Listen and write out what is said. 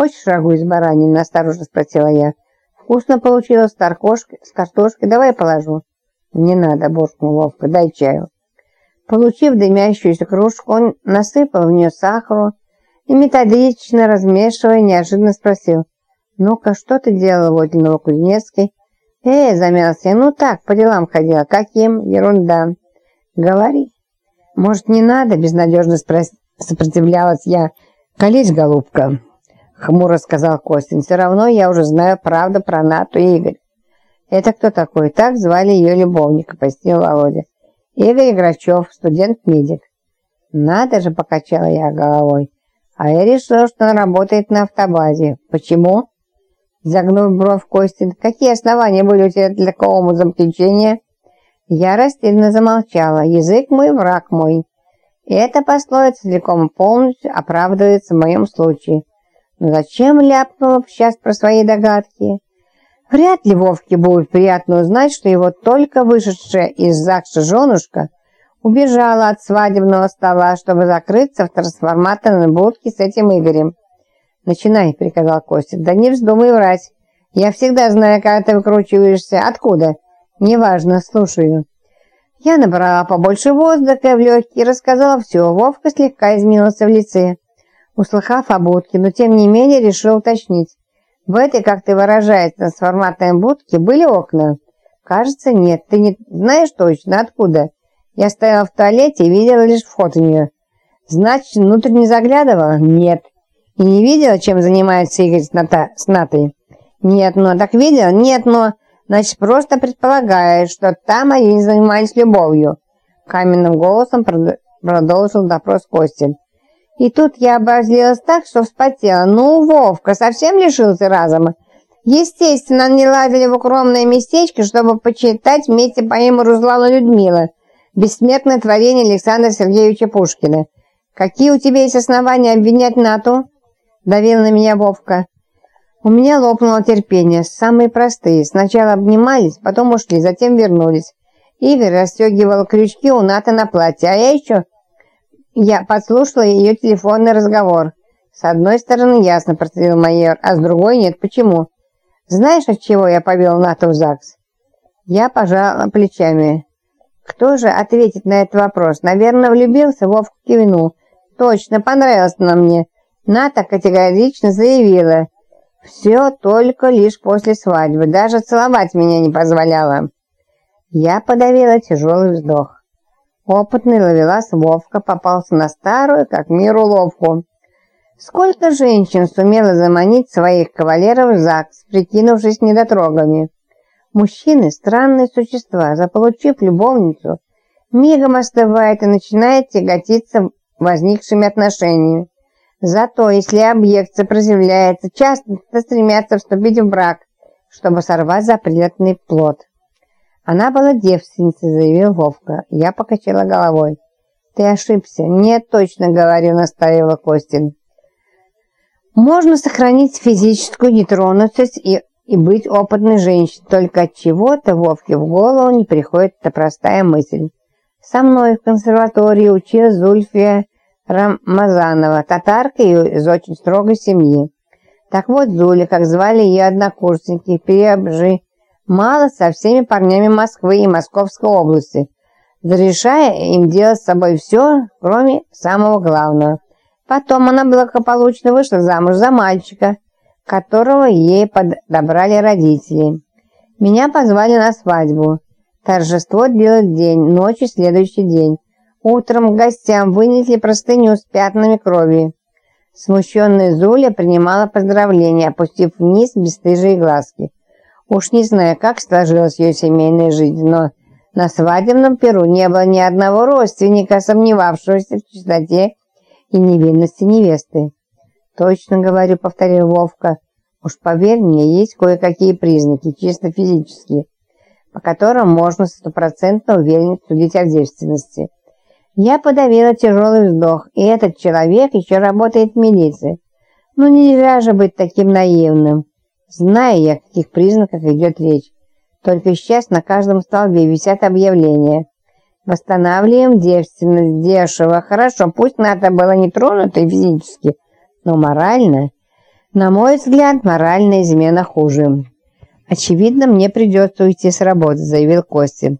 «Хочешь рагу из баранины?» – осторожно спросила я. «Вкусно получилось с картошкой, с картошкой. Давай положу». «Не надо», – буркнул Вовка, – «дай чаю». Получив дымящуюся кружку, он насыпал в нее сахару и, методично размешивая, неожиданно спросил. «Ну-ка, что ты делала возле Новокузнецкой?» «Эй!» – замялся. «Ну так, по делам ходила. Каким? Ерунда». «Говори». «Может, не надо?» – безнадежно сопротивлялась я. «Колись, голубка», – хмуро сказал Костин. «Все равно я уже знаю правду про Нату и Игорь». «Это кто такой?» «Так звали ее любовника», – пояснил Володя. Игорь Грачев, студент-медик. Надо же, покачала я головой. А я решил, что он работает на автобазе. Почему? Загнув бровь Костин, какие основания были у тебя для такого заключения? Я растерянно замолчала. Язык мой, враг мой. И эта пословица целиком полностью оправдывается в моем случае. Но зачем ляпнула сейчас про свои догадки? Вряд ли Вовке будет приятно узнать, что его только вышедшая из ЗАГСа женушка убежала от свадебного стола, чтобы закрыться в трансформаторной будке с этим Игорем. «Начинай», — приказал Костя. «Да не вздумай врать. Я всегда знаю, как ты выкручиваешься. Откуда?» «Неважно, слушаю». Я набрала побольше воздуха в легкие и рассказала все. Вовка слегка изменился в лице, услыхав о будке, но тем не менее решил уточнить. В этой, как ты выражаешь, трансформаторной будке были окна? Кажется, нет. Ты не знаешь точно, откуда? Я стояла в туалете и видела лишь вход в нее. Значит, внутрь не заглядывала? Нет. И не видела, чем занимается Игорь с, Ната, с Натой? Нет, но так видела? Нет, но... Значит, просто предполагаешь, что там они занимались любовью. Каменным голосом продолжил допрос Костин. И тут я обозлилась так, что вспотела. Ну, Вовка, совсем лишился разума? Естественно, они лазили в укромное местечко, чтобы почитать вместе поэму Руслана Людмила «Бессмертное творение Александра Сергеевича Пушкина». «Какие у тебя есть основания обвинять НАТО?» – давил на меня Вовка. У меня лопнуло терпение. Самые простые. Сначала обнимались, потом ушли, затем вернулись. Игорь расстегивал крючки у НАТО на платье, а я еще я подслушала ее телефонный разговор. С одной стороны, ясно, процедил майор, а с другой нет. Почему? Знаешь, от чего я повел НАТО в ЗАГС? Я пожала плечами. Кто же ответит на этот вопрос? Наверное, влюбился, Вовку кивнул. Точно, понравилось на мне. Ната категорично заявила. Все только лишь после свадьбы. Даже целовать меня не позволяла. Я подавила тяжелый вздох. Опытный ловелас Вовка попался на старую, как мир уловку. Сколько женщин сумела заманить своих кавалеров в ЗАГС, прикинувшись недотрогами? Мужчины – странные существа, заполучив любовницу, мигом остывает и начинает тяготиться возникшими отношениями. Зато, если объект сопротивляется, часто стремятся вступить в брак, чтобы сорвать запретный плод. Она была девственницей, заявил Вовка. Я покачала головой. Ты ошибся. Нет, точно говорю, настаивала Костин. Можно сохранить физическую нетронутость и, и быть опытной женщиной, только от чего-то Вовке в голову не приходит эта простая мысль. Со мной в консерватории училась Зульфия Рамазанова, татарка из очень строгой семьи. Так вот, Зуля, как звали ее однокурсники, переобжи, мало со всеми парнями Москвы и Московской области, разрешая им делать с собой все, кроме самого главного. Потом она благополучно вышла замуж за мальчика, которого ей подобрали родители. Меня позвали на свадьбу. Торжество длилось день, ночью следующий день. Утром гостям вынесли простыню с пятнами крови. Смущенная Зуля принимала поздравления, опустив вниз бесстыжие глазки. Уж не знаю, как сложилась ее семейная жизнь, но на свадебном перу не было ни одного родственника, сомневавшегося в чистоте и невинности невесты. «Точно говорю», — повторил Вовка. «Уж поверь мне, есть кое-какие признаки, чисто физические, по которым можно стопроцентно уверенно судить о девственности». Я подавила тяжелый вздох, и этот человек еще работает в милиции. Ну нельзя же быть таким наивным. Знаю я, о каких признаках идет речь. Только сейчас на каждом столбе висят объявления. Восстанавливаем девственность дешево. Хорошо, пусть Ната была не тронута физически, но морально. На мой взгляд, моральная измена хуже. Очевидно, мне придется уйти с работы, заявил Костя.